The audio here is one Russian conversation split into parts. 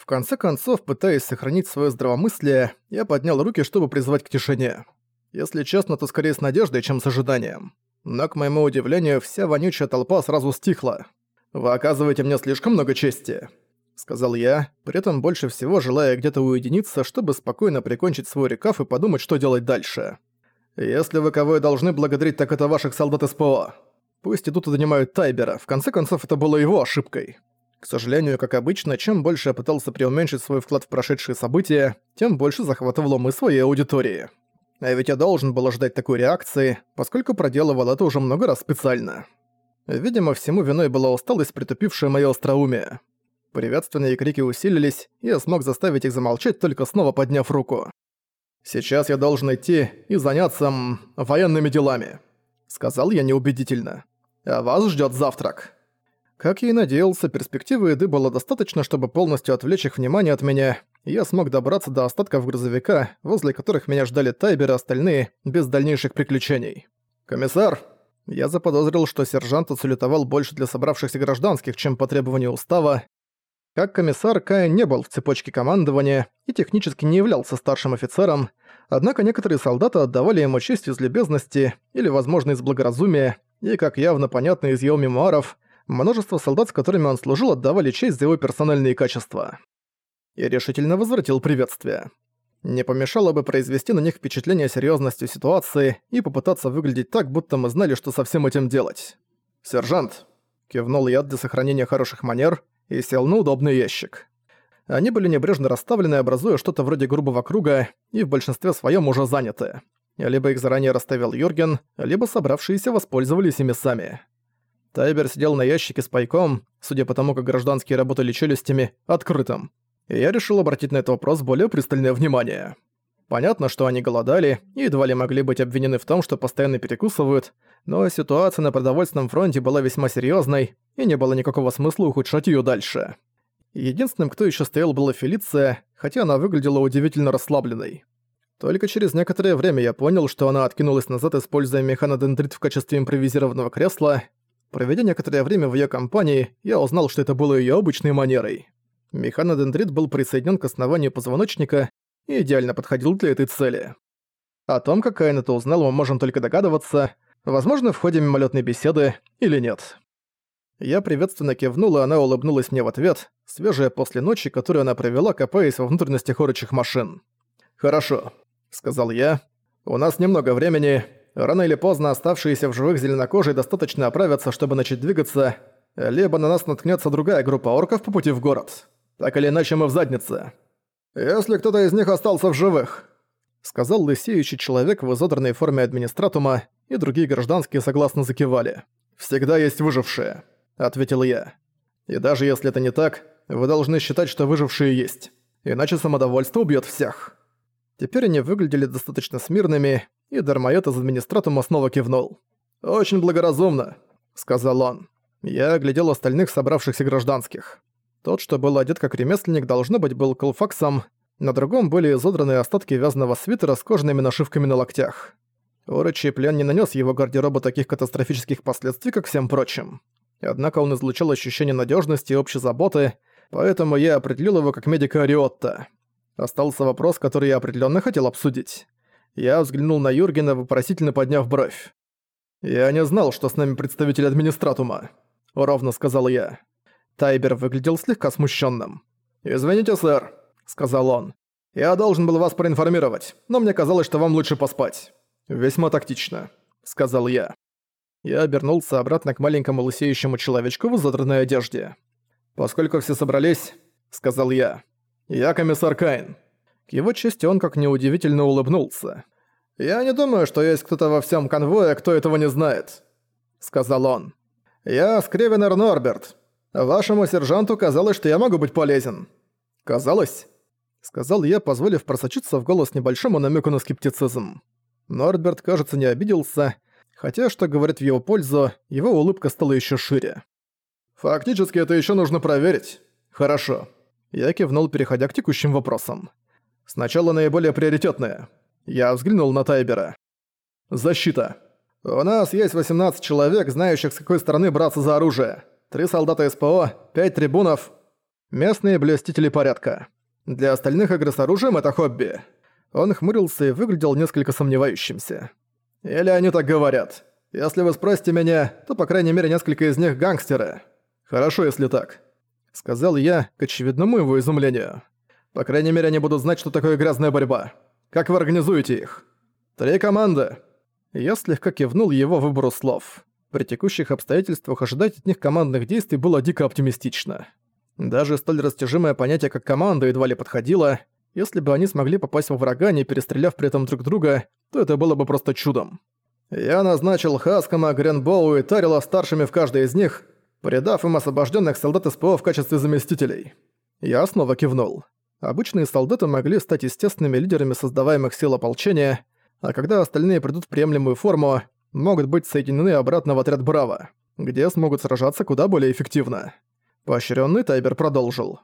В конце концов, пытаясь сохранить свое здравомыслие, я поднял руки, чтобы призвать к тишине. Если честно, то скорее с надеждой, чем с ожиданием. Но, к моему удивлению, вся вонючая толпа сразу стихла. «Вы оказываете мне слишком много чести», — сказал я, при этом больше всего желая где-то уединиться, чтобы спокойно прикончить свой рекав и подумать, что делать дальше. «Если вы кого и должны благодарить, так это ваших солдат СПО. Пусть идут и донимают Тайбера, в конце концов, это было его ошибкой». К сожалению, как обычно, чем больше я пытался преуменьшить свой вклад в прошедшие события, тем больше захватывал умы своей аудитории. А ведь я должен был ожидать такой реакции, поскольку проделывал это уже много раз специально. Видимо, всему виной была усталость, притупившая моё остроумие. Приветственные крики усилились, и я смог заставить их замолчать, только снова подняв руку. «Сейчас я должен идти и заняться м, военными делами», — сказал я неубедительно. «А вас ждёт завтрак». Как я и надеялся, перспективы еды было достаточно, чтобы полностью отвлечь их внимание от меня, и я смог добраться до остатков грузовика, возле которых меня ждали Тайбер и остальные, без дальнейших приключений. «Комиссар!» Я заподозрил, что сержант отсалютовал больше для собравшихся гражданских, чем по требованию устава. Как комиссар, Кай не был в цепочке командования и технически не являлся старшим офицером, однако некоторые солдаты отдавали ему честь из любезности или, возможно, из благоразумия, и, как явно понятно из его мемуаров, Множество солдат, с которыми он служил, отдавали честь за его персональные качества. И решительно возвратил приветствие. Не помешало бы произвести на них впечатление серьезностью ситуации и попытаться выглядеть так, будто мы знали, что со всем этим делать. «Сержант!» — кивнул я для сохранения хороших манер и сел на удобный ящик. Они были небрежно расставлены, образуя что-то вроде грубого круга, и в большинстве своем уже заняты. Либо их заранее расставил Юрген, либо собравшиеся воспользовались ими сами. Тайбер сидел на ящике с пайком, судя по тому, как гражданские работали челюстями, открытым. И я решил обратить на этот вопрос более пристальное внимание. Понятно, что они голодали и едва ли могли быть обвинены в том, что постоянно перекусывают, но ситуация на продовольственном фронте была весьма серьезной, и не было никакого смысла ухудшать ее дальше. Единственным, кто еще стоял, была Фелиция, хотя она выглядела удивительно расслабленной. Только через некоторое время я понял, что она откинулась назад, используя механодендрит в качестве импровизированного кресла, Проведя некоторое время в её компании, я узнал, что это было её обычной манерой. Механодендрит был присоединен к основанию позвоночника и идеально подходил для этой цели. О том, как Каин это узнал, мы можем только догадываться, возможно, в ходе мимолетной беседы или нет. Я приветственно кивнул, и она улыбнулась мне в ответ, свежая после ночи, которую она провела, копаясь во внутренностях орочих машин. «Хорошо», — сказал я. «У нас немного времени, Рано или поздно оставшиеся в живых зеленокожие достаточно оправятся, чтобы начать двигаться, либо на нас наткнется другая группа орков по пути в город. Так или иначе мы в заднице. «Если кто-то из них остался в живых», — сказал лысеющий человек в изодранной форме администратума, и другие гражданские согласно закивали. «Всегда есть выжившие», — ответил я. «И даже если это не так, вы должны считать, что выжившие есть. Иначе самодовольство убьет всех». Теперь они выглядели достаточно смирными, и Дармоед из администратума снова кивнул. «Очень благоразумно», — сказал он. Я оглядел остальных собравшихся гражданских. Тот, что был одет как ремесленник, должно быть, был колфаксом, на другом были изодранные остатки вязаного свитера с кожаными нашивками на локтях. Урочий плен не нанес его гардеробу таких катастрофических последствий, как всем прочим. Однако он излучал ощущение надежности и общей заботы, поэтому я определил его как медика Ариотта. Остался вопрос, который я определенно хотел обсудить. Я взглянул на Юргена, вопросительно подняв бровь. «Я не знал, что с нами представитель администратума», — ровно сказал я. Тайбер выглядел слегка смущенным. «Извините, сэр», — сказал он. «Я должен был вас проинформировать, но мне казалось, что вам лучше поспать». «Весьма тактично», — сказал я. Я обернулся обратно к маленькому лысеющему человечку в задранной одежде. «Поскольку все собрались», — сказал я, «Я комиссар Кайн». К его чести он как неудивительно улыбнулся. «Я не думаю, что есть кто-то во всем конвое, кто этого не знает», — сказал он. «Я Скревенер Норберт. Вашему сержанту казалось, что я могу быть полезен». «Казалось?» — сказал я, позволив просочиться в голос небольшому намеку на скептицизм. Норберт, кажется, не обиделся, хотя, что говорит в его пользу, его улыбка стала еще шире. «Фактически это еще нужно проверить. Хорошо. Я кивнул, переходя к текущим вопросам. Сначала наиболее приоритетное. Я взглянул на Тайбера. Защита. У нас есть 18 человек, знающих, с какой стороны браться за оружие. Три солдата СПО, пять трибунов. Местные блюстители порядка. Для остальных игры с оружием это хобби. Он хмурился и выглядел несколько сомневающимся. Или они так говорят. Если вы спросите меня, то по крайней мере несколько из них гангстеры. Хорошо, если так. Сказал я, к очевидному его изумлению. По крайней мере, они будут знать, что такое грязная борьба. Как вы организуете их? Три команды. Я слегка кивнул его выбору слов. При текущих обстоятельствах ожидать от них командных действий было дико оптимистично. Даже столь растяжимое понятие, как команда, едва ли подходило. Если бы они смогли попасть во врага, не перестреляв при этом друг друга, то это было бы просто чудом. Я назначил Хаскама, Гренбоу и Тарила старшими в каждой из них, придав им освобожденных солдат СПО в качестве заместителей. Я снова кивнул. Обычные солдаты могли стать естественными лидерами создаваемых сил ополчения, а когда остальные придут в приемлемую форму, могут быть соединены обратно в отряд Браво, где смогут сражаться куда более эффективно. Поощренный Тайбер продолжил.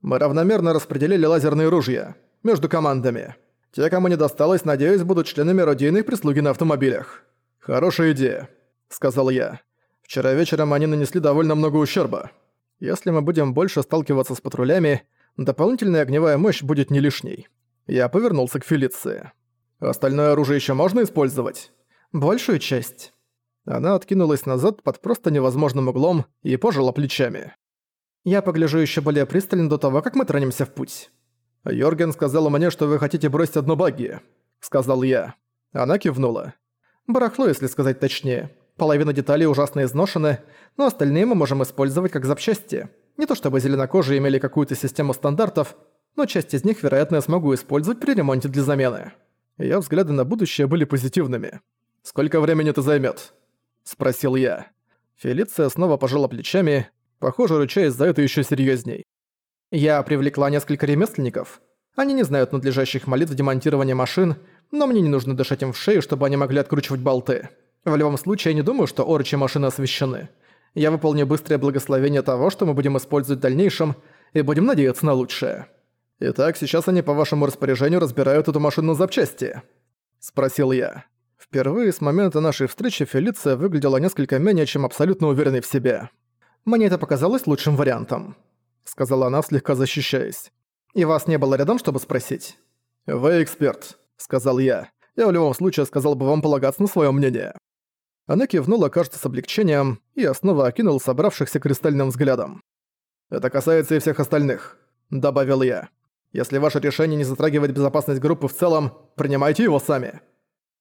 «Мы равномерно распределили лазерные ружья между командами. Те, кому не досталось, надеюсь, будут членами родийной прислуги на автомобилях. Хорошая идея», — сказал я. «Вчера вечером они нанесли довольно много ущерба. Если мы будем больше сталкиваться с патрулями, дополнительная огневая мощь будет не лишней. Я повернулся к Фелиции. Остальное оружие еще можно использовать? Большую часть. Она откинулась назад под просто невозможным углом и пожала плечами. Я погляжу еще более пристально до того, как мы тронемся в путь. Йорген сказала мне, что вы хотите бросить одну багги, сказал я. Она кивнула. Барахло, если сказать точнее. Половина деталей ужасно изношены, но остальные мы можем использовать как запчасти. Не то чтобы зеленокожие имели какую-то систему стандартов, но часть из них, вероятно, я смогу использовать при ремонте для замены. Её взгляды на будущее были позитивными. «Сколько времени это займёт?» – спросил я. Фелиция снова пожала плечами, похоже, ручаясь за это ещё серьёзней. «Я привлекла несколько ремесленников. Они не знают надлежащих молитв демонтирования машин, но мне не нужно дышать им в шею, чтобы они могли откручивать болты. В любом случае, я не думаю, что орочи машины освещены я выполню быстрое благословение того, что мы будем использовать в дальнейшем, и будем надеяться на лучшее. Итак, сейчас они по вашему распоряжению разбирают эту машину на запчасти?» Спросил я. Впервые с момента нашей встречи Фелиция выглядела несколько менее чем абсолютно уверенной в себе. «Мне это показалось лучшим вариантом», — сказала она, слегка защищаясь. «И вас не было рядом, чтобы спросить?» «Вы эксперт», — сказал я. «Я в любом случае сказал бы вам полагаться на своё мнение». Она кивнула, кажется, с облегчением, и снова окинул собравшихся кристальным взглядом. «Это касается и всех остальных», — добавил я. «Если ваше решение не затрагивает безопасность группы в целом, принимайте его сами».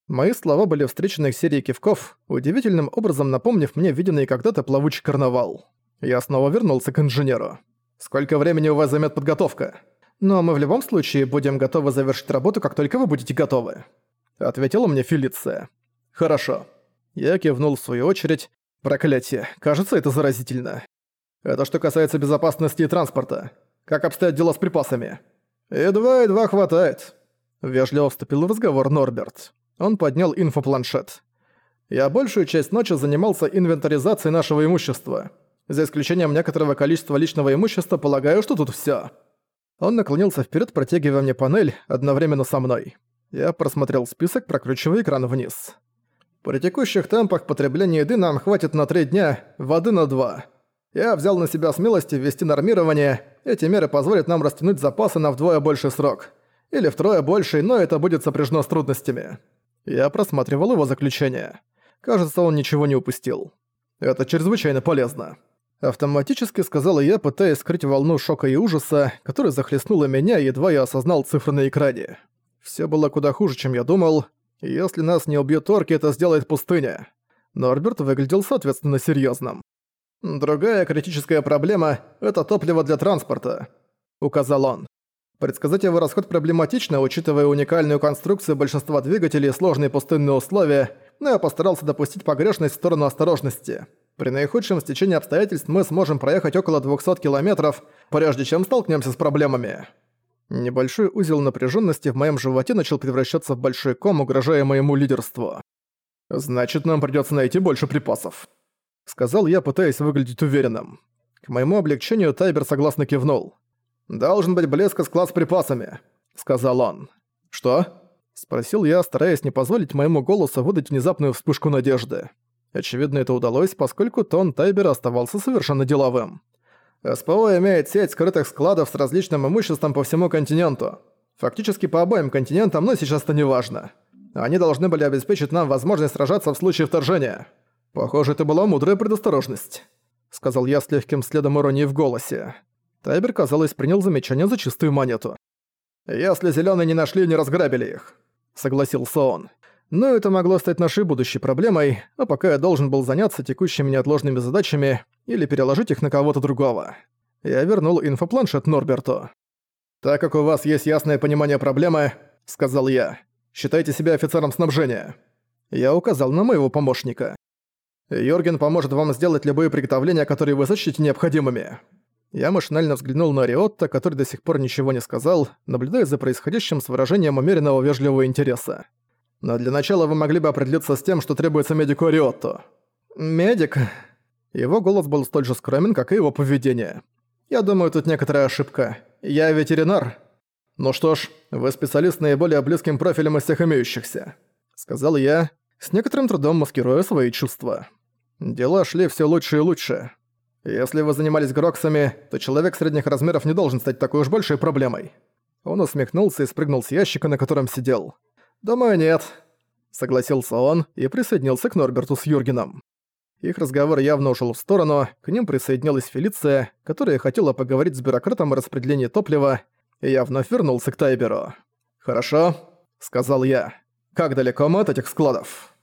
Мои слова были встречены серией кивков, удивительным образом напомнив мне виденный когда-то плавучий карнавал. Я снова вернулся к инженеру. «Сколько времени у вас займет подготовка?» «Но мы в любом случае будем готовы завершить работу, как только вы будете готовы», — ответила мне Фелиция. «Хорошо. Я кивнул в свою очередь. Проклятие, кажется, это заразительно. Это что касается безопасности и транспорта. Как обстоят дела с припасами? Едва-едва хватает. Вежливо вступил в разговор Норберт. Он поднял инфопланшет. Я большую часть ночи занимался инвентаризацией нашего имущества. За исключением некоторого количества личного имущества, полагаю, что тут всё. Он наклонился вперед, протягивая мне панель одновременно со мной. Я просмотрел список, прокручивая экран вниз. При текущих темпах потребления еды нам хватит на 3 дня, воды на 2. Я взял на себя смелость ввести нормирование. Эти меры позволят нам растянуть запасы на вдвое больший срок. Или втрое больший, но это будет сопряжено с трудностями. Я просматривал его заключение. Кажется, он ничего не упустил. Это чрезвычайно полезно. Автоматически сказала я, пытаясь скрыть волну шока и ужаса, которая захлестнула меня, едва я осознал цифры на экране. Все было куда хуже, чем я думал. Если нас не убьют орки, это сделает пустыня. Норберт выглядел соответственно серьезным. Другая критическая проблема – это топливо для транспорта, указал он. Предсказать его расход проблематично, учитывая уникальную конструкцию большинства двигателей и сложные пустынные условия, но я постарался допустить погрешность в сторону осторожности. При наихудшем стечении обстоятельств мы сможем проехать около 200 километров, прежде чем столкнемся с проблемами. Небольшой узел напряженности в моем животе начал превращаться в большой ком, угрожая моему лидерству. «Значит, нам придется найти больше припасов», — сказал я, пытаясь выглядеть уверенным. К моему облегчению Тайбер согласно кивнул. «Должен быть блеск склад с припасами», — сказал он. «Что?» — спросил я, стараясь не позволить моему голосу выдать внезапную вспышку надежды. Очевидно, это удалось, поскольку тон Тайбера оставался совершенно деловым. СПО имеет сеть скрытых складов с различным имуществом по всему континенту. Фактически по обоим континентам, но сейчас это не важно. Они должны были обеспечить нам возможность сражаться в случае вторжения. Похоже, это была мудрая предосторожность», — сказал я с легким следом иронии в голосе. Тайбер, казалось, принял замечание за чистую монету. «Если зелёные не нашли и не разграбили их», — согласился он. «Но это могло стать нашей будущей проблемой, а пока я должен был заняться текущими неотложными задачами или переложить их на кого-то другого». Я вернул инфопланшет Норберту. «Так как у вас есть ясное понимание проблемы», — сказал я, — «считайте себя офицером снабжения». Я указал на моего помощника. «Йорген поможет вам сделать любые приготовления, которые вы сочтете необходимыми». Я машинально взглянул на Риотта, который до сих пор ничего не сказал, наблюдая за происходящим с выражением умеренного вежливого интереса. Но для начала вы могли бы определиться с тем, что требуется медику Риотту. «Медик?» Его голос был столь же скромен, как и его поведение. «Я думаю, тут некоторая ошибка. Я ветеринар». «Ну что ж, вы специалист наиболее близким профилем из всех имеющихся», — сказал я, с некоторым трудом маскируя свои чувства. Дела шли все лучше и лучше. Если вы занимались гроксами, то человек средних размеров не должен стать такой уж большой проблемой. Он усмехнулся и спрыгнул с ящика, на котором сидел. «Думаю, нет», — согласился он и присоединился к Норберту с Юргеном. Их разговор явно ушел в сторону, к ним присоединилась Фелиция, которая хотела поговорить с бюрократом о распределении топлива, и я вновь вернулся к Тайберу. «Хорошо», — сказал я. «Как далеко мы от этих складов?»